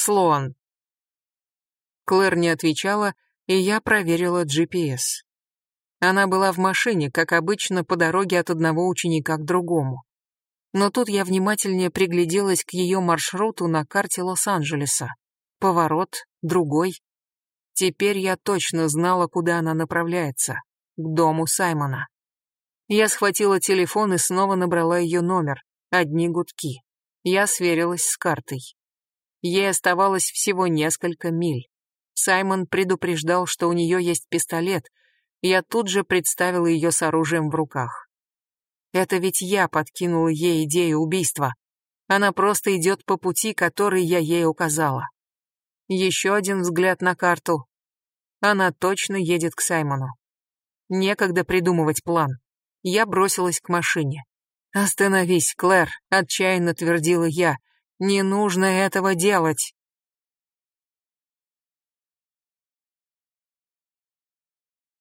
Слоан. Клэр не отвечала, и я проверила GPS. Она была в машине, как обычно, по дороге от одного ученика к другому. Но тут я внимательнее пригляделась к ее маршруту на карте Лос-Анджелеса. Поворот, другой. Теперь я точно знала, куда она направляется. К дому Саймона. Я схватила телефон и снова набрала ее номер. Одни гудки. Я сверилась с картой. Ей оставалось всего несколько миль. Саймон предупреждал, что у нее есть пистолет. Я тут же представила ее с оружием в руках. Это ведь я подкинула ей идею убийства. Она просто идет по пути, который я ей указала. Еще один взгляд на карту. Она точно едет к Саймону. Некогда придумывать план. Я бросилась к машине. «Остановись, Клэр», — отчаянно твердила я. «Не нужно этого делать».